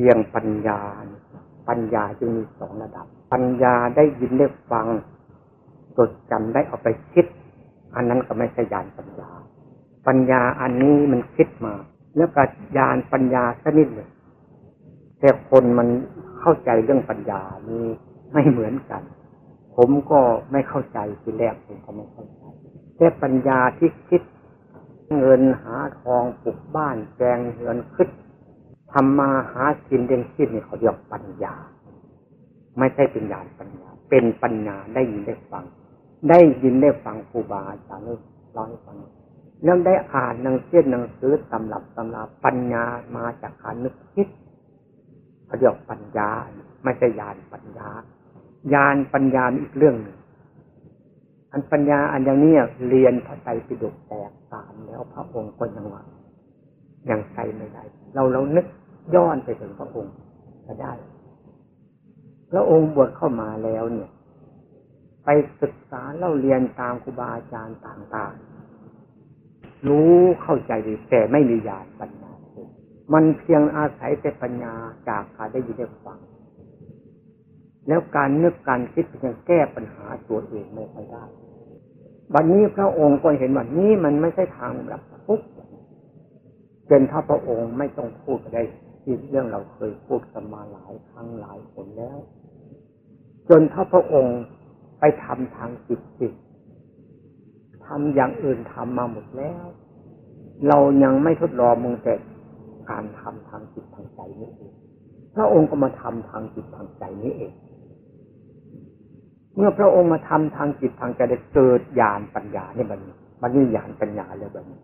พียงปัญญา ปัญญาจึงมีสองระดับ ปัญญาได้ยินได้ฟังจดจำได้เอาไปคิด อันนั้นก็ไม่ใช่ญาณปัญญา ปัญญาอันนี้มันคิดมา แล้วก็ญาณปัญญาสนิดหนึ่งแต่คนมันเข้าใจเรื่องปัญญานี้ไม่เหมือนกัน ผมก็ไม่เข้าใจทีแรกผมก็ไม่เข้าใจแต่ปัญญาที่คิด เงินหาทองปลูกบ้านแปลงเงินขึ้น ทำมาหากินเด่นขึ้นนี่เขาเรียกปัญญา ไม่ใช่เป็นญาณปัญญา เป็นปัญญาได้ยินได้ฟัง ได้ยินได้ฟังครูบาอาจารย์เล่าให้ฟังเรื่องได้อ่านหนังสือหนังสือตำรับตำราปัญญามาจากการนึกคิดเขาเรียกปัญญา ไม่ใช่ญาณปัญญาญาณปัญญาอีกเรื่องหนึ่งอันปัญญาอันอย่างนี้เรียนพระไตรปิฎกแตกตามแล้วพระองค์ก็ยังว่ายังใส่ไม่ได้ เราเรานึก ย้อนไปถึงพระองค์ก็ได้ พระองค์บวชเข้ามาแล้วเนี่ย ไปศึกษาเล่าเรียนตามครูบาอาจารย์ต่างๆ รู้เข้าใจดีแต่ไม่มีญาณปัญญา มันเพียงอาศัยแต่ปัญญาจากการได้ยินได้ฟัง แล้วการนึกการคิดเพียงแก้ปัญหาตัวเองไม่ค่อยได้บัดนนี้พระองค์ก็เห็นว่านี้มันไม่ใช่ทางแบบปุ๊บเป็นถ้าพระองค์ไม่ต้องพูดก็ได้ ที่เรื่องเราเคยพูดกันมาหลายครั้งหลายคนแล้ว จนถ้าพระองค์ไปทำทางจิตจิตทำอย่างอื่นทำมาหมดแล้ว เรายังไม่ทดลองมึงแต่การทำทางจิตทางใจนี้เองพระองค์ก็มาทำทางจิตทางใจนี้เอง เมื่อพระองค์มาทำทางจิตทางใจได้เกิดญาณปัญญาเนี่ยมันมันนี่ญาณปัญญาเลยแบบนี้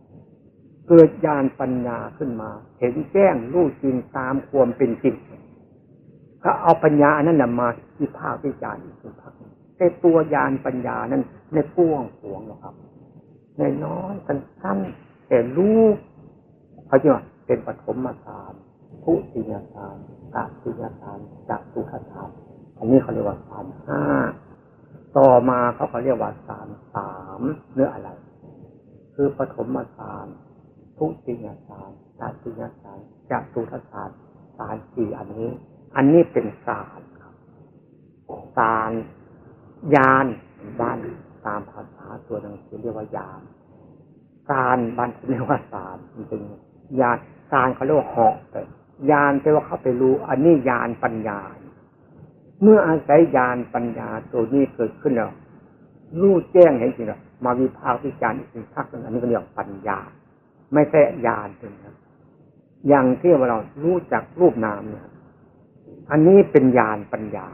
เกิดญาณปัญญาขึ้นมา เห็นแจ้งรู้จริงตามความเป็นจริงเขาเอาปัญญาอันนั้นมาที่ภาควิจารณ์อีกพักแต่ตัวญาณปัญญานั้นในป้วงปวงนะครับ ในน้อยสั้นๆแต่รู้เขาจะว่าเป็นปฐมฌานทุติยฌานตติยฌานจักสุขฌานอันนี้เขาเรียกว่าฌานห้าต่อมาเขาเขาเรียกว่าฌานสามเนื้ออะไร คือปฐมฌาน ทุติยฌานตติยฌานจักสุขฌานฌานสี่อันนี้ อันนี้เป็นฌานครับฌานยานบ้านตามภาษาตัวหนังสือเรียกว่ายานการบ้านเรียกว่าฌานจริงยานฌานเขาเรียกว่าหอกแต่ยานแปลว่าเขาไปรู้ อันนี้ยานปัญญา เมื่ออาศัยยานปัญญาตัวนี้เกิดขึ้นแล้วรู้แจ้งเห็นจริงแล้วมาวิพากษ์วิจารณ์อีกสิ่งทักอันนี้ก็เรียกปัญญา ไม่ใช่ยานเป็นครับ อย่างที่เรารู้จักรูปนามเนี่ย อันนี้เป็นยานปัญญา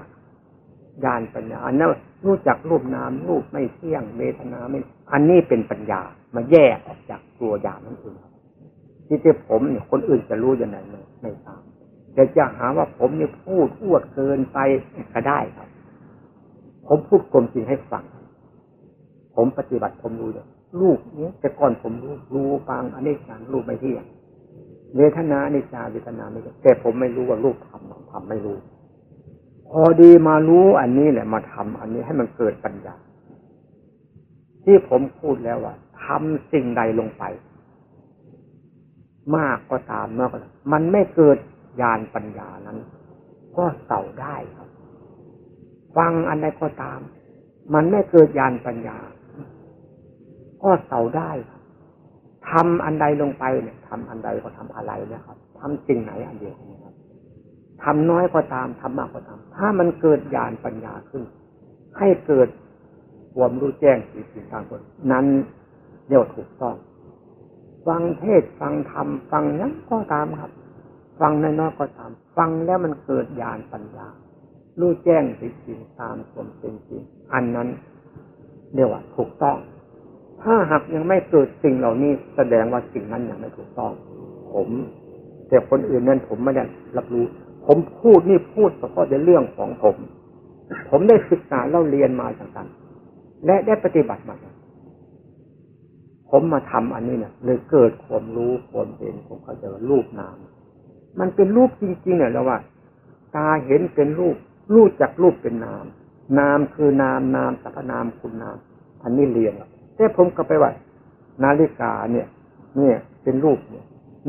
ญาณปัญญา อันนั้นรู้จักรูปนามรูปไม่เที่ยงเวทนาไม่ อันนี้เป็นปัญญา มาแยกออกจากตัวญาณนั่นเองที่ที่ผมเนี่ยคนอื่นจะรู้ยังไงไม่ไม่ทราบแต่จะหาว่าผมเนี่ยพูดอวดเกินไปก็ได้ครับ ผมพูดความจริงให้ฟัง ผมปฏิบัติผมรู้เลย ลูกเนี้ยแต่ก่อนผมรู้รู้ฟังอันนี้การรู้ไม่เที่ยงเวทนาในจาเวทนาไม่แต่ผมไม่รู้ว่าลูกทำทำไม่รู้ พอดีมารู้อันนี้แหละมาทำอันนี้ให้มันเกิดปัญญา ที่ผมพูดแล้วว่าทำสิ่งใดลงไป มากก็ตามน้อยก็ตามมันไม่เกิดญาณปัญญานั้น ก็เต่าได้ครับ ฟังอันใดก็ตาม มันไม่เกิดญาณปัญญา ก็เต่าได้ทำอันใดลงไปเนี่ยทำอันใดก็ทำอะไรนะครับทำสิ่งไหนอันเดียวนะครับทำน้อยก็ตามทำมากก็ตาม ถ้ามันเกิดญาณปัญญาขึ้น ให้เกิดความรู้แจ้งสิ่งต่างๆนั้นเรียกว่าถูกต้อง ฟังเทศฟังธรรมฟังนั้นก็ตามครับ ฟังน้อยๆก็ตาม ฟังแล้วมันเกิดญาณปัญญา รู้แจ้งสิ่งตามความเป็นจริงอันนั้นเรียกว่าถูกต้อง ถ้าหากยังไม่เกิดสิ่งเหล่านี้แสดงว่าสิ่งนั้นยังไม่ถูกต้อง ผม แต่คนอื่นนั้นผมไม่ได้รับรู้ ผมพูดนี่พูดเฉพาะในเรื่องของผม ผมได้ศึกษาเล่าเรียนมาต่างๆ และได้ปฏิบัติมาผมมาทำอันนี้เนี่ยเลยเกิดความรู้ความเห็นผมเขาจะรูปนาม มันเป็นรูปจริงๆเนี่ยเราว่า ตาเห็นเป็นรูป รู้จักรูปเป็นนาม นามคือนามนามสรรพนามคุณนาม อันนี้เรียน แต่ผมก็ไปว่านาฬิกาเนี่ย เนี่ยเป็นรูปเนี่ย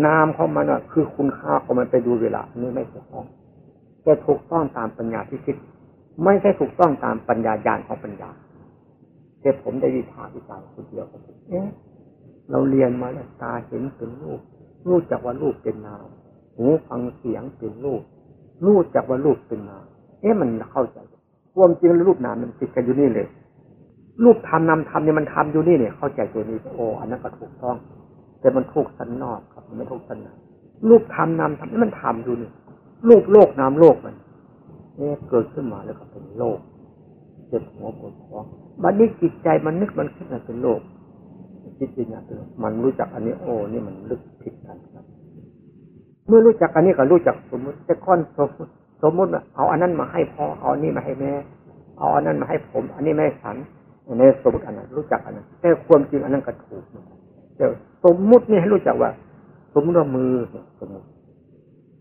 นามของมันอะคือคุณค่าของมันไปดูเวลาอันนี้ไม่ถูกต้องแต่ถูกต้องตามปัญญาที่คิด ไม่ใช่ถูกต้องตามปัญญาญาณของปัญญาแต่ผมได้วิพากษ์วิจารณ์คนเดียวกับผมเอ๊ะเราเรียนมาแล้วตาเห็นเป็นรูป รู้จักว่ารูปเป็นนามหูฟังเสียงเป็นรูป รู้จักว่ารูปเป็นนามเอ๊ะมันเข้าใจความจริงรูปนามมันติดกันอยู่นี่เลย รูปทำนามทำเนี่ยมันทำอยู่นี่เนี่ยเข้าใจตัวนี้โอ้อันนั้นก็ถูกต้อง แต่มันถูกสันนอกครับมันไม่ถูกสันในรูปทำนามทำนี่มันทำอยู่นี่รูปโลกนามโลกมันเนี่ยเกิดขึ้นมาแล้วก็เป็นโลกเจ็บหัวปวดท้องบัดนี้จิตใจมันนึกมันคิดมันเป็นโลกจิตจริงอะมันรู้จักอันนี้โอ้นี่มันลึกผิดกันครับ เมื่อรู้จักอันนี้ก็รู้จักสมมติแต่ก้อนสมมติสมมติเอาอันนั้นมาให้พ่อเอาอันนี้มาให้แม่ เอาอันนั้นมาให้ผม อันนี้ไม่ฉัน ในสมมติอันนั้นรู้จักอันนั้นแต่ความจริงอันนั้นก็ถูกแต่สมมุตินี่ให้รู้จักว่า สมมติว่ามือสมมติ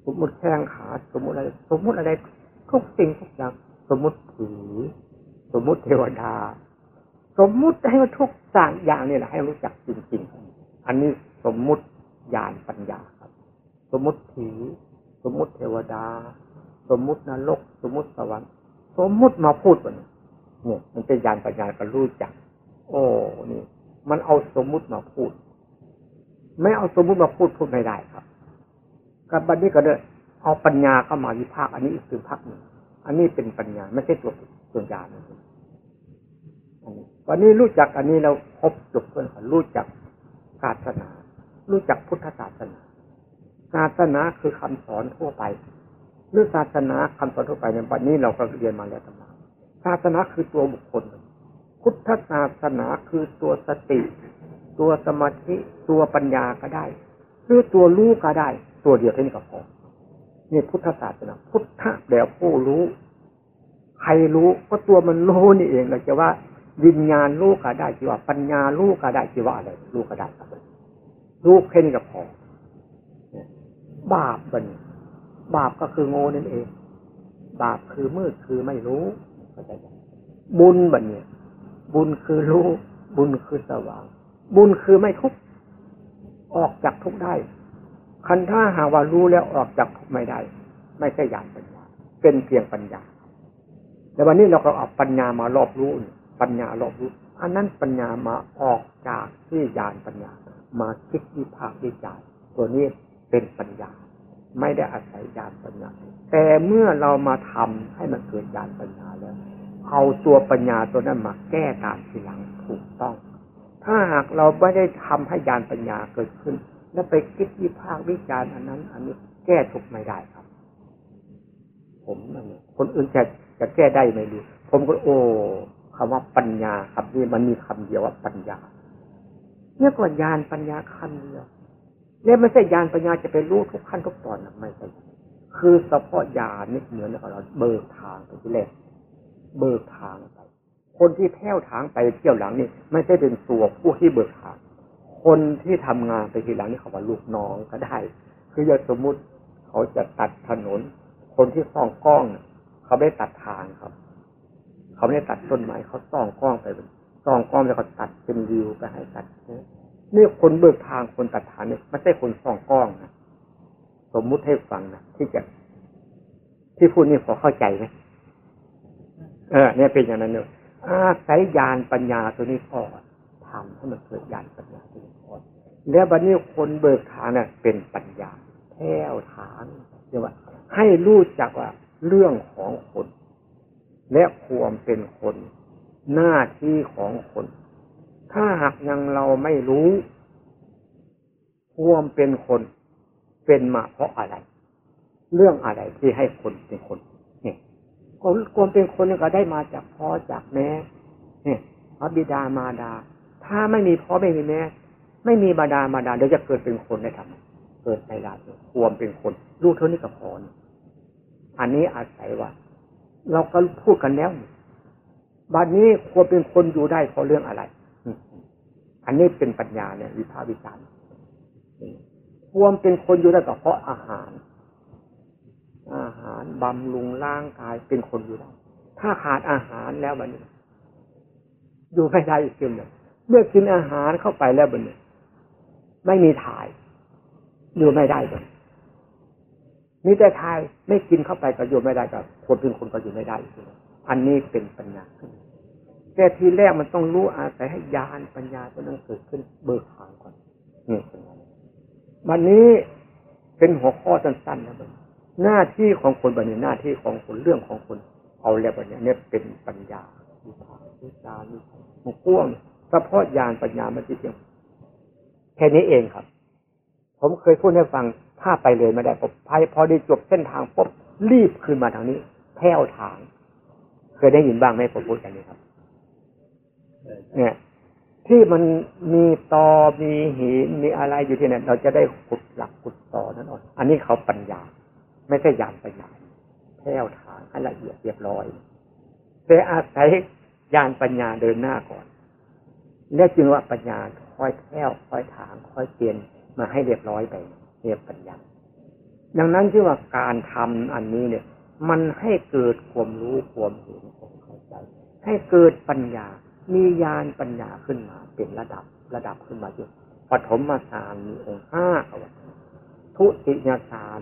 สมมติแข้งขาสมมติอะไร สมมติอะไรทุกสิ่งทุกอย่างสมมติผีสมมติเทวดา สมมุติให้มันทุกสั่งอย่างนี่แหละให้รู้จักจริง ๆ อันนี้สมมุติญาณปัญญาครับ สมมุติผีสมมุติเทวดา สมมุตินรก สมมุติสวรรค์ สมมุติมาพูดวันนี้ เนี่ยมันเป็นญาณปัญญาก็รู้จัก โอ้นี่ มันเอาสมมุติมาพูด ไม่เอาสมมุติมาพูดพูดไม่ได้ครับกับบัดนี้ก็เด้เอาปัญญาเข้ามาวิพากอันนี้อีกคือพักหนึ่งอันนี้เป็นปัญญาไม่ใช่ตัวตัวญาณวันนี้รู้จักอันนี้เราพบจบเพื่อนรู้จักศาสนา รู้จักพุทธศาสนา ศาสนาคือคำสอนทั่วไปหรือศาสนาคำสอนทั่วไปในวันนี้เราก็เรียนมาแล้วทั้งมด ศาสนาคือตัวบุคคล พุทธศาสนาคือตัวสติ ตัวสมาธิตัวปัญญาก็ได้หรือตัวรู้ก็ได้ ตัวเดียวแค่นี้ก็พอนี่พุทธศาสนาพุทธะแปลผู้รู้ ใครรู้ก็ตัวมันรู้นี่เองเราจะว่าวิญญาณรู้ก็ได้ที่ว่าปัญญารู้ก็ได้ที่ว่าอะไรรู้ก็ได้ครับรู้เพ่นี้กับพอบาปบันบาปก็คือโง่นั่นเอง บาปคือมืดคือไม่รู้ บุญบันเนี่ย บุญคือรู้ บุญคือสว่าง บุญคือไม่ทุกข์ออกจากทุกข์ได้ คันถ้าหาว่ารู้แล้วออกจากทุกข์ไม่ได้ ไม่ใช่ญาณปัญญา เป็นเพียงปัญญา แต่วันนี้เราก็เอาปัญญามารอบรู้ปัญญารอบรู้ อันนั้นปัญญามาออกจากที่ญาณปัญญา มาคิดวิพากษ์วิจารตัวนี้เป็นปัญญา ไม่ได้อาศัยญาณปัญญา แต่เมื่อเรามาทำให้มันเกิดญาณปัญญา เอาตัวปัญญาตัวนั้นมาแก้ตามทีหลังถูกต้อง ถ้าหากเราไม่ได้ทำให้ญาณปัญญาเกิดขึ้น แล้วไปคิดวิพากษ์วิจารณ์อันนั้น อันนี้แก้ทุกไม่ได้ครับ ผมนั่นคนอื่นจะจะแก้ได้ไหม่รู้ผมก็โอ้คำว่าปัญญาครับนี่มันมีคำเดียวว่าปัญญาเนี่ยก็ญาณปัญญาขั้นเดียวเนี่ยไม่ใช่ญาณปัญญาจะไปรู้ทุกขั้นทุกตอนนะไม่ใช่คือเฉพาะญาณนี่เหมือนกับเราเบิกทางไปที่แรก เบิกทางไป คนที่แพ้วทางไปเที่ยวหลังนี่ไม่ใช่เป็นตัวผู้ที่เบิกทาง คนที่ทำงานไปทีหลังนี่เขาว่าลูกน้องก็ได้ คืออย่าสมมุติเขาจะตัดถนน คนที่ส่องกล้อง เขาไม่ได้ตัดทางครับ เขาไม่ได้ตัดต้นไม้เขาส่องกล้องไปส่องกล้องแล้วก็ตัดเป็นวิวไปให้ตัดนี่คนเบิกทางคนตัดฐานเนี่ยไม่ใช่คนส่องกล้องนะสมมุติให้ฟังนะที่จะที่พูดนี่พอเข้าใจไหม เออเนี่ยเป็นอย่างนั้นเนี่ยอาศัยญาณปัญญาตัวนี้พอทำให้มันเกิดญาณปัญญาตัวนี้พอแล้วบัดนี้คนเบิกทางเนี่ยเป็นปัญญาแท้วทางเรียกว่า ให้รู้จักว่าเรื่องของคน และความเป็นคน หน้าที่ของคน ถ้าหากยังเราไม่รู้ความเป็นคนเป็นมาเพราะอะไร เรื่องอะไรที่ให้คนเป็นคน เนี่ยความเป็นคนก็ได้มาจากพ่อจากแม่เนี่ยพระบิดามาดา ถ้าไม่มีพ่อไม่มีแม่ ไม่มีบาดามาดาเดี๋ยวจะเกิดเป็นคนได้ทำเกิดในราความเป็นคนลูกเท่านี้กับพออันนี้อาศัยว่า เราก็พูดกันแล้วบัดนี้ควรเป็นคนอยู่ได้เพราะเรื่องอะไร อันนี้เป็นปัญญาเนี่ย วิภาวิจารณ์ควรเป็นคนอยู่ได้ก็เพราะอาหาร อาหารบำรุงร่างกายเป็นคนอยู่ได้ ถ้าขาดอาหารแล้วบัดนี้อยู่ไม่ได้อีกเมื่อกินอาหารเข้าไปแล้วบัดนี้ไม่มีถ่ายอยู่ไม่ได้เลยมีแต่ทายไม่กินเข้าไปก็อยู่ไม่ได้ก็คนเป็นคนก็อยู่ไม่ได้อันนี้เป็นปัญญาขึ้นแต่ทีแรกมันต้องรู้อาศัยให้ญาณปัญญาตัวนั้นเกิดขึ้นเบิกทางก่อนนี่วันนี้เป็นหัวข้อสั้นๆนะบั หน้าที่ของคนบันนี้หน้าที่ของคนเรื่องของคนเอาแล้วบันนี้เนี่ยเป็นปัญญาวิชาวิชาวิมันกว้างเฉพาะญาณปัญญามันจะเพียงแค่นี้เองครับ ผมเคยพูดให้ฟังถ้าไปเลยไม่ได้ผมพอได้จบเส้นทางปุ๊บรีบขึ้นมาทางนี้แผ่วทาง เคยได้ยินบ้างไหมผมพูดกันนี้ครับ เนี่ย ที่มันมีตอมีหินมีอะไรอยู่ที่นั่นเราจะได้ขุดหลักขุดตอนั่นเองอันนี้เขาปัญญา ไม่ใช่ยานปัญญาแผ่วทางให้ละเอียดเรียบร้อยแต่อาศัยยานปัญญาเดินหน้าก่อนแล้วจึงว่าปัญญาค่อยแผ่วค่อยถางค่อยเปลี่ยนมาให้เรียบร้อยไปเรียบปัญญา ดังนั้นที่ว่าการทำอันนี้เนี่ย มันให้เกิดความรู้ความเห็นความเข้าใจ ให้เกิดปัญญา มีญาณปัญญาขึ้นมา เป็นระดับระดับขึ้นมาอยู่ปฐมฌานมีองค์ห้าเอาไว้ทุติยฌาน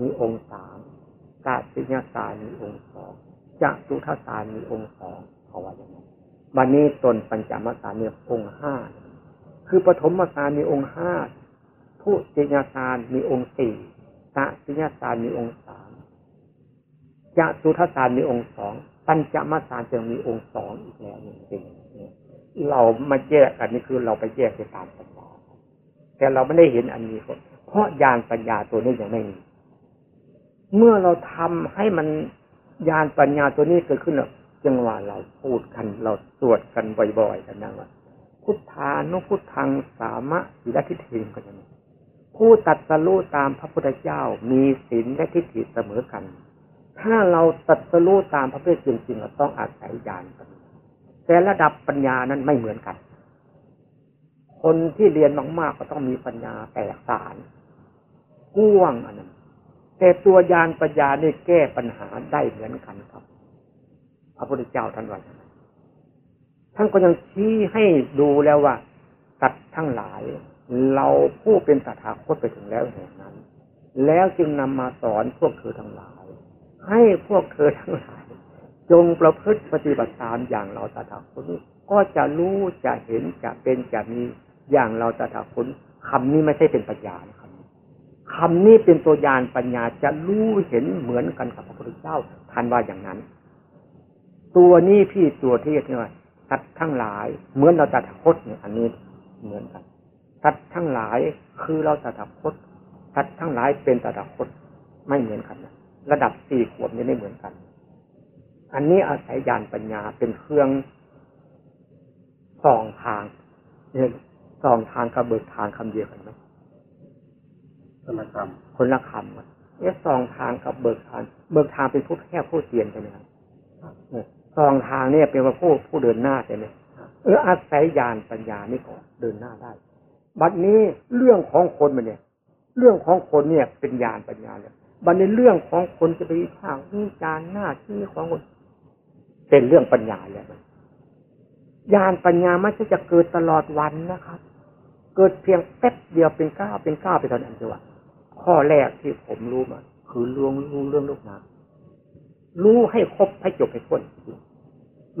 มีองค์สามกาติยฌานมีองค์สองจัตุทัฌานมีองค์สองเอาไว้อย่างนั้นบันนี้ตนปัญจมฌานมีองค์ห้าคือปฐมฌานมีองค์ห้าทุติยฌานมีองค์สี่ตติยฌานมีองค์สามจะสุทฌานมีองค์สองปัญจมาฌานจะมีองค์สองอีกแล้วหนึ่งเป็นเรามาแยกอันนี้คือเราไปแยกไปตามปัญญาแต่เราไม่ได้เห็นอันนี้เพราะญาณปัญญาตัวนี้ยังไม่มี เมื่อเราทำให้มันญาณปัญญาตัวนี้เกิดขึ้นแล้วจังหวะเราพูดกันเราสวดกันบ่อยๆกันนะว่าพุทธานุพุทธังสามะสิรทิฏฐิกันนี้ผู้ตัดสรู้ตามพระพุทธเจ้ามีศีลและทิฏฐิเสมอกัน ถ้าเราตัดสรู้ตามพระพุทธจริงๆเราต้องอาศัยญาณกันแต่ระดับปัญญานั้นไม่เหมือนกัน คนที่เรียนมากๆก็ต้องมีปัญญาแตกสารกว้างอันนั้น แต่ตัวญาณปัญญาเนี่ยแก้ปัญหาได้เหมือนกันครับ พระพุทธเจ้าท่านว่าท่านก็ยังชี้ให้ดูแล้วว่าสัตว์ทั้งหลาย เราผู้เป็นตถาคตไปถึงแล้วแห่งนั้น แล้วจึงนำมาสอนพวกเธอทั้งหลาย ให้พวกเธอทั้งหลาย จงประพฤติปฏิบัติตามอย่างเราตถาคตนี้ก็จะรู้จะเห็นจะเป็นจะมีอย่างเราตถาคตคำนี้ไม่ใช่เป็นปัญญา คำนี้เป็นตัวยานปัญญาจะรู้เห็นเหมือนกันกับพระพุทธเจ้าท่านว่าอย่างนั้น ตัวนี้พี่ตัวที่เรียกว่าสัตว์ทั้งหลาย เหมือนเราตถาคตเนี่ยอันนี้เหมือนกันสัตว์ทั้งหลายคือเราตถาคตสัตว์ทั้งหลายเป็นตถาคตไม่เหมือนกันนะระดับสี่ขวบนี่ไม่เหมือนกัน อันนี้อาศัยญาณปัญญาเป็นเครื่องส่องทางเนี่ยส่องทางกับเบิกทางคำเดียวกันไหม ละคำคนละคำเนี่ยส่องทางกับเบิกทาง เบิกทางเป็นผู้แค่ผู้เตียนใช่ไหมครับส่องทางเนี่ยเป็นว่าผู้ผู้เดินหน้าใช่ไหมเอออาศัยญาณปัญญานี่ก่อนเดินหน้าได้ บัดนี้เรื่องของคนมันเนี่ย เรื่องของคนเนี่ยเป็นญาณปัญญาเลยบัดนี้เรื่องของคนจะไปทางวิจารหน้าที่ของคนเป็นเรื่องปัญญาเลยญาณปัญญาไม่ใช่จะเกิดตลอดวันนะครับ เกิดเพียงแป๊บเดียวเป็นก้าวเป็นก้าวไปตอนนั้นจังหวะ ข้อแรกที่ผมรู้มา คือรวงรู้เรื่องลูกน้ำรู้ให้ครบให้จบให้พ้น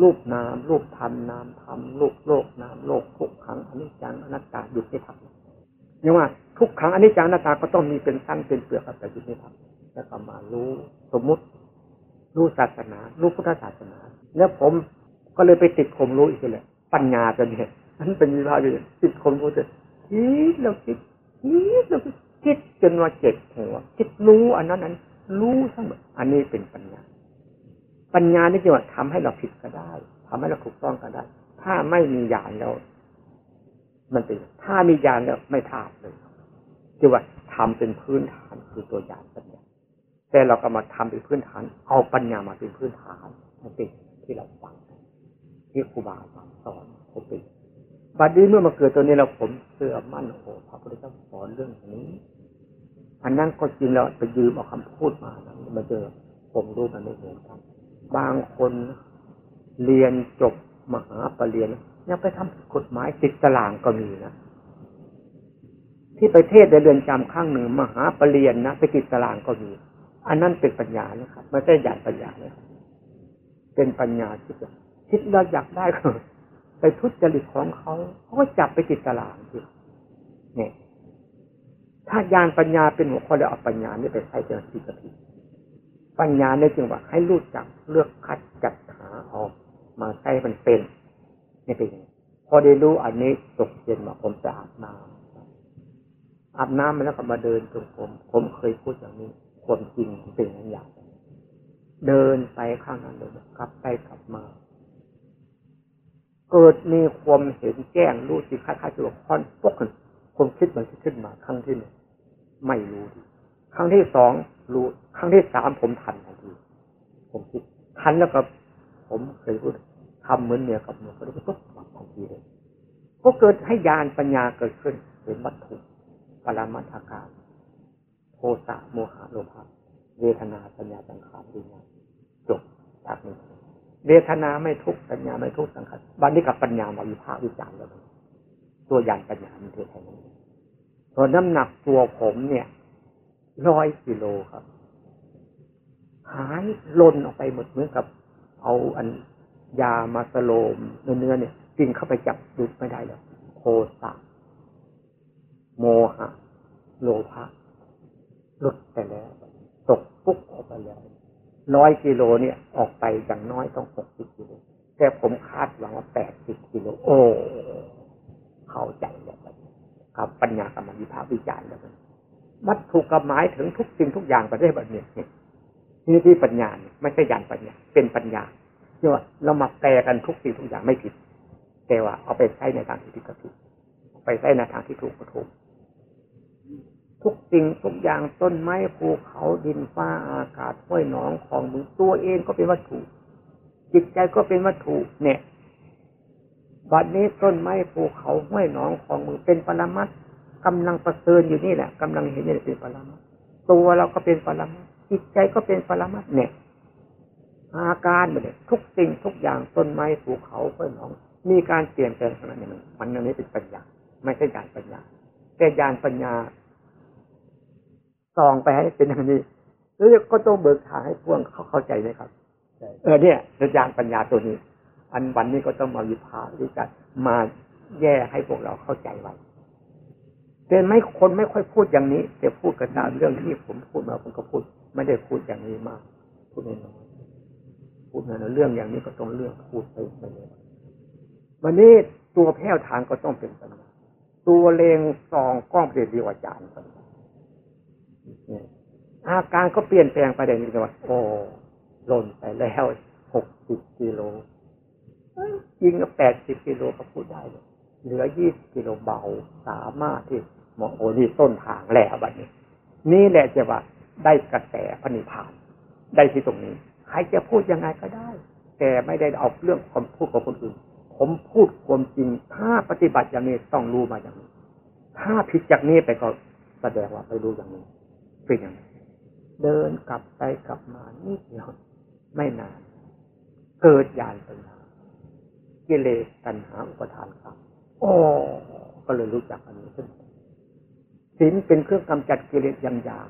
รูปนามรูปธรรมนามธรรมรูปโลกนามโลกทุกขังอนิจจังอนัตตาหยุดไม่ทำยังว่าทุกขังอนิจจังอนัตตาก็ต้องมีเป็นสั้นเป็นเปลือกแต่หยุดไม่ทำแล้วก็มารู้สมมุติรู้ศาสนา รู้พุทธศาสนา แล้วผมก็เลยไปติดคมรู้อีกเลยปัญญาจะเนี่ยนั่นเป็นวิภาคีติดคมรู้จะคิดแล้วคิดคิดแล้ว คิดจนว่าเจ็บหัวคิดรู้อันนั้นนั้นรู้ทั้งหมดอันนี้เป็นปัญญา ปัญญานี่จะว่าทำให้เราผิดก็ได้ทำให้เราถูกต้องก็ได้ ถ้าไม่มีญาณแล้ว มันเป็นถ้ามีญาณแล้วไม่ทาบเลยจะว่าทำเป็นพื้นฐานคือตัวญาณปัญญาแต่เราก็มาทำเป็นพื้นฐาน เอาปัญญามาเป็นพื้นฐานนั่นเป็นที่เราฟังที่ครูบาอาจารย์สอนผมเป็น บัดนี้เมื่อมาเกิดตัวนี้เราผมเสื่อมั่นโอ้พระพุทธเจ้าสอนเรื่องนี้ อันนั้นก็จริงแล้วไปยืมเอาคำพูดมานะมาเจอผมรู้มันไม่เหมือนกัน บางคนเรียนจบมหาปรริญญายังไปทำกฎหมายติดตารางก็มีนะที่ไปเทศในเรือนจำข้างหนึ่งมหาปรริญญานะไปติดตารางก็มี อันนั้นเป็นปัญญานะครับไม่ใช่หยาดปัญญาเลยเป็นปัญญาคิดคิดเราอยากได้ก็ ไปทุจริตของเขาเขาก็จับไปติดตารางที่เนี่ยถ้าญาณปัญญาเป็นหัวข้อแล้วเอาปัญญานี่ไปใช้เป็นสิ่งผิดปัญญาเนี่ยจึงว่าให้รู้จักเลือกคัดจัดหาออกมาใช้มันเป็นนี่เป็นพอได้รู้อันนี้ตกเย็นมาผมจะอาบน้ำอาบน้ำมาแล้วก็มาเดินจงผมผมเคยพูดอย่างนี้ความจริงเป็นอย่างเดินไปข้างนั้นเดินกลับไปกลับมา เกิดมีความเห็นแจ้งรู้สิค่าค่าจุลคอนปกขึ้นความคิดมันขึ้นมาครั้งที่หนึ่งไม่รู้ดีครั้งที่สองรู้ครั้งที่สามผมทันทันทีผมคิดทันแล้วก็ผมเคยพูดทำเหมือนเมียกับเมียก็ได้ปุ๊บทันทีเลยก็เกิดให้ญาณปัญญาเกิดขึ้นเห็นวัตถุปรามัทาการโทสะโมหะโลภะเวทนาสัญญาสังขารวิญญาณจบจากนี้ เวทนาไม่ทุกสัญญาไม่ทุกสังขารบันนี้กับปัญญามาวิภาควิจารณ์แล้วตัวยานปัญญามันเท่านั้นส่วนน้ำหนักตัวผมเนี่ยร้อยกิโลครับ หายล่นออกไปหมดเหมือนกับ เอาอันยามาสโลมเนื้อเนี่ยกินเข้าไปจับดุดไม่ได้แล้วโคสะโมหะ โลภะหลุดไปแล้ว ตกปุ๊บออกไปแล้ว ร้อยกิโลเนี่ยออกไปอย่างน้อยต้องหกสิบกิโลแต่ผมคาดหวังว่าแปดสิบกิโลโอ้เข้าใจแล้วกับปัญญากรรมวิภาควิจารณ์แล้ววัตถุกับหมายถึงทุกสิ่งทุกอย่างประเทศแบบนี้นี่ที่ปัญญาไม่ใช่ยานปัญญา เป็นปัญญาเรียกว่าเรามาแปลกันทุกสิ่งทุกอย่างไม่ผิด แต่ว่าเอาไปใช้ในทางที่ผิดก็ผิดไปใช้ในทางที่ถูกก็ถูก ทุกสิ่งทุกอย่างต้นไม้ภูเขาดินฟ้าอากาศห้วยหนองของมือตัวเองก็เป็นวัตถุ จิตใจก็เป็นวัตถุเนี่ยบัดนี้ต้นไม้ภูเขาห้วยหนองของมือเป็นปรมัตกำลังประเสริญอยู่นี่แหละกำลังเห็นนี่เป็นปรมัตตัวเราก็เป็นปรมัตจิตใจก็เป็นปรมัตเนี่ย อาการเนี่ยทุกสิ่งทุกอย่างต้นไม้ภูเขาห้วยหนอง มีการเปลี่ยนแปลงขนาดนี้มันอันนี้เป็นปัญญาไม่ใช่ญาณปัญญาแต่ญาณปัญญา ส่องไปให้เป็นอย่างนี้แล้วก็ต้องเบิกทางให้พวกเขาเข้าใจไหมครับเออเนี่ยญาณปัญญาตัวนี้ อันวันนี้ก็ต้องมาวิพากษ์วิจารมาแย่ให้พวกเราเข้าใจไว้แต่ไม่คนไม่ค่อยพูดอย่างนี้แต่พูดกันตามเรื่องที่ผมพูดมาผมก็พูด ไม่ได้พูดอย่างนี้มาก พูดน้อยพูดในเรื่องอย่างนี้ก็ต้องเรื่องพูดไปไปเลยวันนี้ตัวแพ้วทางก็ต้องเป็นปัญญาตัวเลงซองกล้องเปลี่ยนดีกว่าจาน อาการก็เปลี่ยนแปลงไปได้นี่ว่าโอ้ล่นไปแล้วหกสิบกิโลยิงก็แปดสิบกิโลก็พูดได้เลยเหลือยี่สิบกิโลเบาสามารถที่มองโอ้นี่ต้นทางแล้วบัดนี้ นี่แหละจะว่าได้กระแสพนิพาน ได้ที่ตรงนี้ ใครจะพูดยังไงก็ได้ แต่ไม่ได้เอาเรื่องความพูดของคนอื่น ผมพูดความจริง ถ้าปฏิบัติอย่างนี้ต้องรู้มาอย่างนี้ ถ้าผิดจากนี้ไปก็แสดงว่าไปรู้อย่างนี้ เป็นอย่างนี้เดินกลับไปกลับมานิดเดียวไม่นาน เกิดญาณปัญญากิเลสตัณหาอุปทานครับโอ้ก็เลยรู้จักอันนี้ขึ้นศีลเป็นเครื่องกำจัดกิเลสอย่างยาก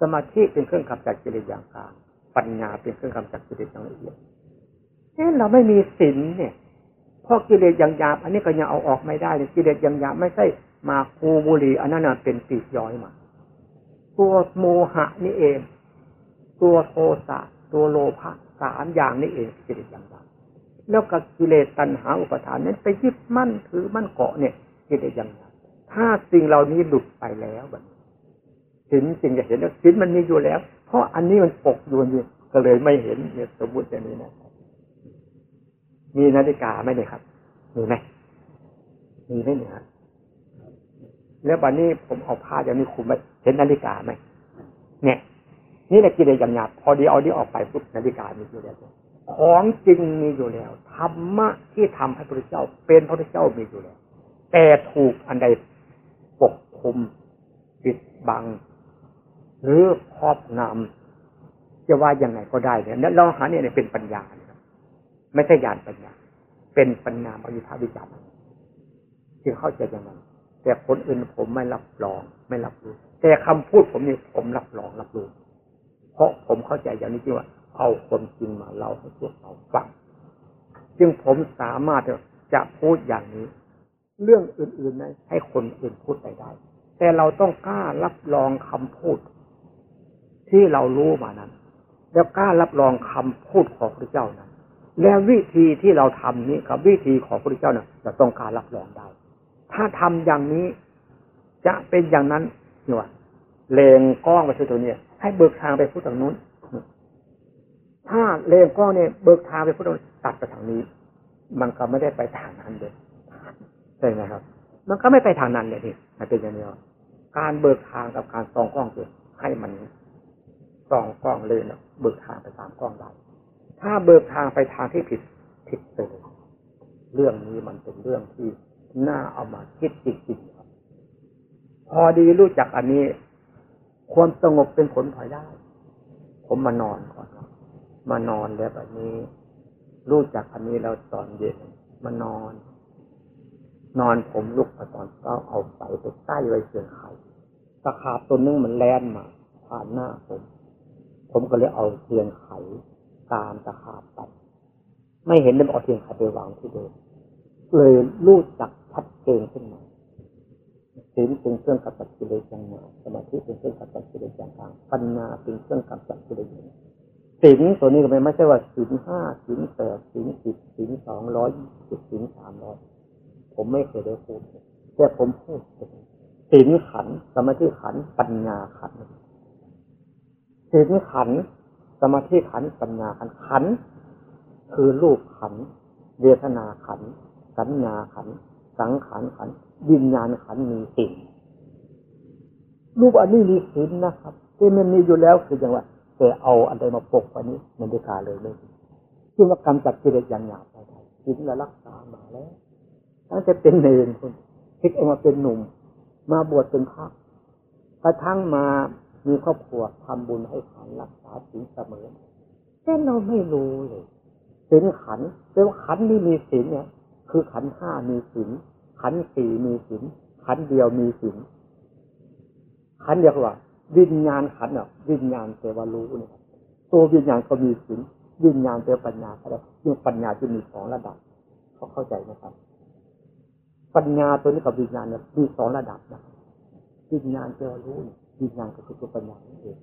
สมาธิเป็นเครื่องกำจัดกิเลสอย่างกลางปัญญาเป็นเครื่องกำจัดกิเลสอย่างละเอียดเอ๊ะเราไม่มีศีลเนี่ยเพราะกิเลสอย่างยาอันนี้ก็ยังเอาออกไม่ได้เลยกิเลสอย่างยาไม่ใช่มาคูบุรีอันนั้นเป็นปีกย้อยมา ตัวโมหะนี่เอง ตัวโทสะตัวโลภะสามอย่างนี่เองกิเลสอย่างยาแล้วกับกิเลสตัณหาอุปทานนั้นไปยึดมั่นถือมั่นเกาะเนี่ยกิเลสอย่างไรถ้าสิ่งเหล่านี้หลุดไปแล้วแบบสินจริงจะเห็นแล้วสินมันมีอยู่แล้ว เพราะอันนี้มันปกอยู่อยู่ก็เลยไม่เห็นเนี่ยสมมติอย่างนี้นะมีนาฬิกาไหมเนี่ยครับมีไหมมีไหมเนี่ย แล้ววันนี้ผมเอาผ้าอย่างนี้คุมไว้เห็นนาฬิกาไหมเนี่ย นี่แหละกิเลสย่างหยาบพอดีเอานี้ออกไปปุ๊บนาฬิกามีอยู่แล้วของจริงมีอยู่แล้วธรรมะที่ทำให้พระเจ้า เป็นพระเจ้ามีอยู่แล้ว แต่ถูกอันใดปกคุมปิดบัง หรือครอบงำจะว่ายังไงก็ได้เนี่ยเราหาเนี่ยเป็นปัญญาไม่ใช่ญาณปัญญา เป็นปัญญาบริภาวิจารณ์จึงเข้าใจอย่างนั้น แต่คนอื่นผมไม่รับรอง ไม่รับรู้ แต่คำพูดผมนี่ผมรับรองรับรู้ เพราะผมเข้าใจอย่างนี้ที่ว่า เอาความจริงมาเล่าให้พวกเราฟังจึงผมสามารถจะพูดอย่างนี้ เรื่องอื่นๆนะให้คนอื่นพูดไปได้ แต่เราต้องกล้ารับรองคำพูด ที่เรารู้มานั้น แล้วกล้ารับรองคำพูดของพระเจ้านั้น แล้ววิธีที่เราทำนี้กับวิธีของพระเจ้านี่ยจะต้องการรับรองได้ ถ้าทำอย่างนี้ จะเป็นอย่างนั้นนี่ว่าเลงกล้องไปที่ตัวนี้ให้เบิกทางไปพูดทางนู้น ถ้าเลงกล้องเนี่ยเบิกทางไปพูดทางตัดไปทางนี้ มันก็ไม่ได้ไปทางนั้นเลยใช่ไหมครับ มันก็ไม่ไปทางนั้นเลยทีมันเป็นอย่างนี้การเบิกทางกับการส่องกล้องคือให้มันส่องกล้องเลยเนาะเบิกทางไปตามกล้องได้ถ้าเบิกทางไปทางที่ผิดผิดไปเลยเรื่องนี้มันเป็นเรื่องที่ น่าเอามาคิดจริงๆพอดีรู้จักอันนี้ ความสงบเป็นผลพลอยได้ ผมมานอนก่อนมานอนแล้วแบบนี้ รู้จักอันนี้แล้วตอนเย็นมานอน นอนผมลุกมาตอนเช้าเอาไฟไปใต้ไว้เสียงไข่ตะขาบตัวนึงมันแล่นมา ผ่านหน้าผม ผมก็เลยเอาเทียนไขตามตะขาบไป ไม่เห็นเลยเอาเทียนไขไปวางที่เดิม เลยรู้จักชัดเจนขึ้นมาศีลเป็นเครื่องกำจัดกิเลสอย่างหนาสมาธิเป็นเครื่องกำจัดกิเลสอย่างกลางปัญญาเป็นเครื่องกำจัดกิเลสอย่างศีลตัวนี้ก็ไม่ใช่ว่าศีลห้าศีลแปดศีลสิบศีลสองร้อยสิบศีลสามร้อยผมไม่เคยได้พูดแต่ผมพูดศีลขันสมาธิขันปัญญาขันศีลขันสมาธิขันปัญญาขันขัน คือรูปขันเวทนาขัน สัญญาขัน สังขารขันวิญญาณขันมีสิ่งรูปอันนี้มีศีลนะครับ ที่มันมีอยู่แล้วคืออย่างว่าแต่เอาอันใดมาปกวันนี้ มันได้กาเลยไม่จึงว่ากรรมจัดกิเลสอย่างหยาบไปได้ศีลและรักษามาแล้วตั้งแต่เป็นเนรคนพลิกออกมาเป็นหนุ่ม มาบวชเป็นพระกระทั่งมามีครอบครัวทำบุญให้ขันรักษาศีลเสมอแต่เราไม่รู้เลยศีลขันแต่ว่าขันนี้มีศีลเนี่ย คือขันห้ามีศีลขันสี่มีศีลขันเดียวมีศีลขันเดียวว่า วิญญาณขันอะ วิญญาณเทวรู้เนี่ยตัววิญญาณก็มีศีลวิญญาณเทวปัญญาอะไรยิ่งปัญญาจะมีสองระดับเขาเข้าใจนะครับ ปัญญาตัวนี้กับวิญญาณเนี่ยมีสองระดับนะวิญญาณเทวรู้วิญญาณก็คือตัวปัญญาเอง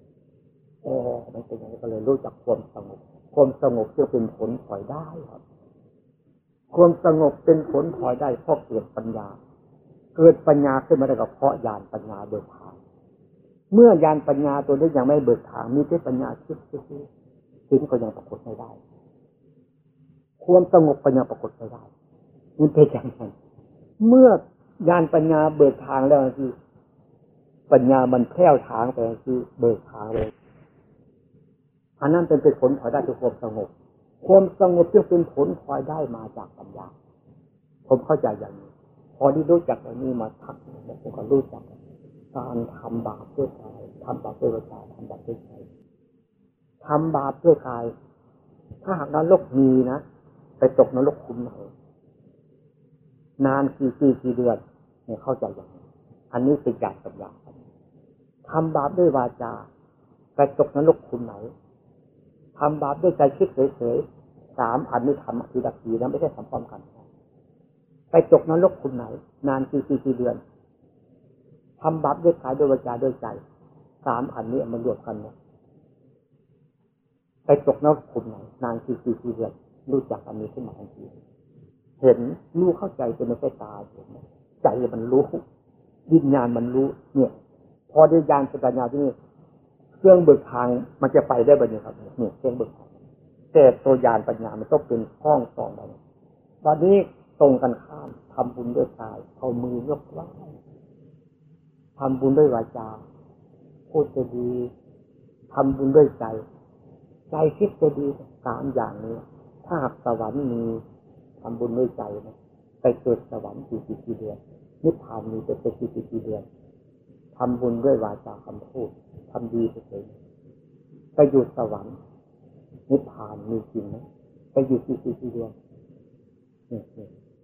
โอ้มันเป็นอย่างนี้ก็เลยรู้จักความสงบความสงบจะเป็นผลถอยได้ครับ ความสงบเป็นผลพลอยได้เพราะเกิดปัญญา เกิดปัญญาขึ้นมาได้ก็เพราะญาณปัญญาเบิกทางเมื่อญาณปัญญาตัวนี้ยังไม่เบิกทางมีแค่ปัญญาคิดคิดสิ่งก็ยังปรากฏไม่ได้ ความสงบปัญญาปรากฏไม่ได้มันเป็นอย่างนั้นเมื่อญาณปัญญาเบิกทางแล้วคือปัญญามันแผ่ทางไปคือเบิกทางเลยอันนั้นเป็นผลพลอยได้คือความสงบ ความสงบจึงเป็นผลพลอยได้มาจากปัญญา ผมเข้าใจอย่างนี้ พอที่รู้จักอันนี้มาทักแล้วผมก็รู้จัก การทำบาปด้วยกายทำบาปด้วยวาจาทำบาปด้วยใจทำบาปด้วยกาย ถ้าหากนรกมีนะไปตกนรกคุ้มไหนนานกี่ปีกี่เดือนเนี่ยเข้าใจอย่างนี้ อันนี้เป็นการปัญญาทำบาปด้วยวาจาไปตกนรกคุ้มไหนทำบาปด้วยใจคิดเฉยๆ สามอันนี้ทำทีละทีนะไม่ใช่ทำพร้อมกัน ไปตกนรกคุณไหน นานกี่ปีกี่เดือนทำบาปด้วยกายด้วยวาจาด้วยใจสามอันนี้มันรวมกันนะไปตกนรกคุณไหน นานกี่ปีกี่เดือนรู้จักอันนี้ขึ้นมาทันทีเห็นรู้เข้าใจเป็นไม่ใช่ตาเห็นใจมันรู้วิญญาณมันรู้ เนี่ย พอได้ยานสัญญาที่นี่เครื่องเบิกทางมันจะไปได้แบบนี้ครับเนี่ยเครื่องเบิกทาง ต่ตัวยานปัญญามันต้องเป็นห้องสองแบบตอนนี้ตรงกันข้ามทำบุญด้วยกายเอามือยกไหว้ทำบุญด้วยวาจาพูดจะดีทำบุญด้วยใจ ใจคิดจะดีสามอย่างนี้ถ้าหากสวรรค์มีทำบุญด้วยใจนะไปเกิดสวรรค์กี่ปีกี่เดือนนิพพานมีจะไปกี่ปีกี่เดือนทำบุญด้วยวาจาคำพูดทำดีไปเลยไปอยู่สวรรค์ นิพพานมีจริงไหมไปอยู่กี่ปีกี่เดือน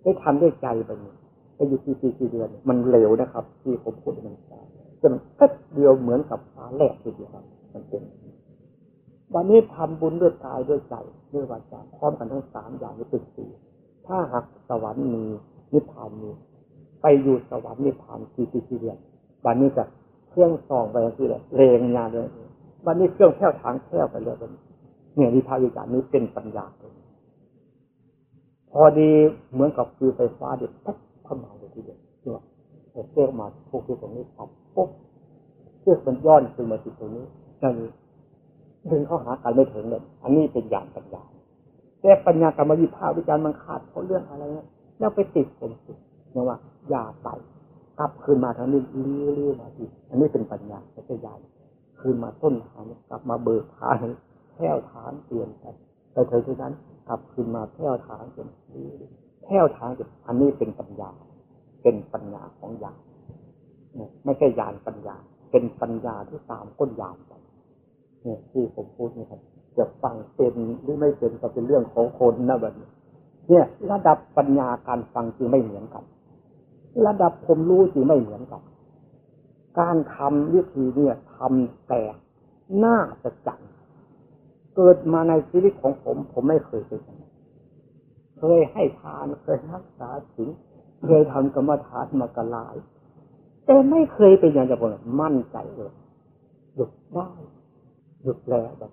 ได้ทำด้วยใจไปนี่ไปอยู่ที่ปีที่เดือน มันเร็วนะครับ ที่ผมพูดมันช้าจนแป๊บเดียวเหมือนกับฟ้าแลบทีเดียวครับ มันเป็นวันนี้ทำบุญด้วยกายด้วยใจด้วยวาจาพร้อมกันทั้งสามอย่างนี้เป็นสี่ถ้าหากสวรรค์มีนิพพานมีไปอยู่สวรรค์นิพพานสี่ปีที่เดือนวันนี้จะเครื่องส่องไปที่เลยเรงงานเลยวันนี้เครื่องแค่วทางแค่วไปเลย เนี่ยวิภาควิจารณ์นี้เป็นปัญญาเลยพอดีเหมือนกับคือไฟฟ้าเด็ดปุ๊บเข้ามาเลยทีเดียวเนี่ยเสื้อมาพวกที่ตรงนี้ปั๊บปุ๊บเสื้อมันย้อนขึ้นมาที่ตรงนี้นั่นดึงเข้าหากันไม่ถึงเลยอันนี้เป็นอย่างปัญญาแต่ปัญญากรรมวิภาควิจารณ์มันขาดเพราะเรื่องอะไรเนี่ยแล้วไปติดผมสิเนี่ยว่าอย่าไปกลับคืนมาทางนี้เรื่อยๆมาอีกอันนี้เป็นปัญญาไม่ใช่ญาณคืนมาต้นทางกลับมาเบิกทาง แผ่วฐานเปลี่ยนไปไปเถอะที่นั้นกลับคืนมาแผ่วฐานเป็นแผ่วฐานเป็นอันนี้เป็นปัญญา เป็นปัญญาของญาณไม่ใช่ญาณปัญญา เป็นปัญญาที่ตามก้นญาณไปเนี่ยที่ผมพูดนี่ครับจะฟังเป็นหรือไม่เป็นก็เป็นเรื่องของคนนะแบบนี้เนี่ยระดับปัญญาการฟังจึงไม่เหมือนกัน ระดับผมรู้จึงไม่เหมือนกัน การทำวิธีเนี่ยทำแต่หน้าจะจัง เกิดมาในชีวิตของผม ผมไม่เคยเป็นเคยให้ทานเคยรักษาศีลเคยทำกรรมฐานมากลาย แต่ไม่เคยเป็นอย่างจะบอกมั่นใจเลยหยุดได้หยุดแล้วแบบ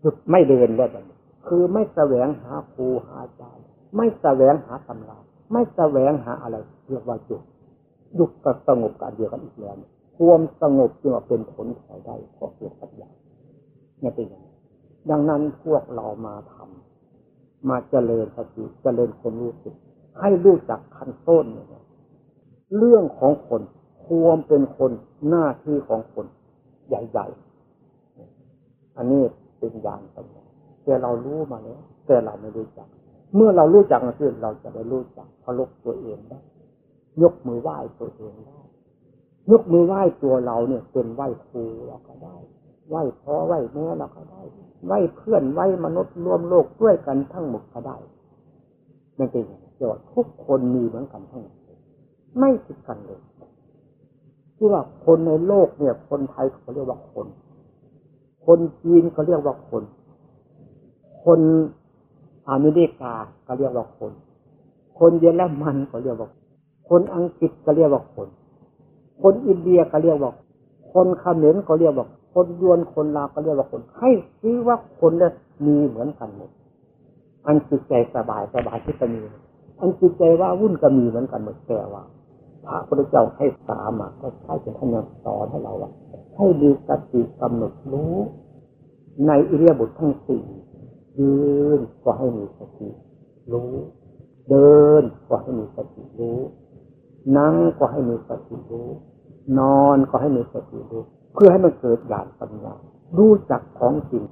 หยุดไม่เดินแล้วแบบคือไม่แสวงหาครูหาอาจารย์ไม่แสวงหาตำราไม่แสวงหาอะไรเรียกว่าหยุดหยุดกับสงบกันเดียวกันอีกแล้วความสงบจึงเป็นผลถอยได้เพราะเกิดปัญญาเนี่ยเป็นอย่าง ดังนั้นพวกเรามาทำมาเจริญสติเจริญความรู้สึก ให้รู้จักขั้นต้นเนี่ยเรื่องของคนควมเป็นคนหน้าที่ของคนใหญ่ ๆ อันนี้เป็นอย่างปัญญาแต่เรารู้มาแล้วแต่เราไม่รู้จัก เมื่อเรารู้จักคือเราจะได้รู้จักเคารพตัวเองได้ยกมือไหว้ตัวเองได้ยกมือไหว้ตัวเราเนี่ย เป็นไหว้ครูเราก็ได้ ไหว้พ่อไหว้แม่เราก็ได้ ไว้เพื่อนไว้มนุษย์รวมโลกด้วยกันทั้งหมดก็ได้นั่นเองนี้ว่าทุกคนมีเหมือนกันทั้งหมดไม่ผิดกันเลยที่ว่าคนในโลกเนี่ย คนไทยเขาเรียกว่าคน คนจีนเขาเรียกว่าคน คนอเมริกาก็เรียกว่าคน คนเยอรมันก็เรียกว่า คนอังกฤษก็เรียกว่าคน คนอินเดียก็เรียกว่า คนเขมรก็เรียกว่า คนยวนคนลาวก็เรียกว่าคน ให้ชื่อว่าคนเนี่ยมีเหมือนกันหมดอันจิตใจสบายสบายที่จะมีอันจิตใจว่าวุ่นก็มีเหมือนกันหมดแต่ว่าพระพุทธเจ้าให้สามาก็ใช่เป็นท่านยังสอนให้เราว่าให้มีสติกำหนดรู้ ในอิเลียบททั้งสี่ยืนก็ให้มีสติรู้ เดินก็ให้มีสติรู้นั่งก็ให้มีสติรู้ นอนก็ให้มีสติรู้ เพื่อให้มันเกิดญาณปัญญารู้จักของจริง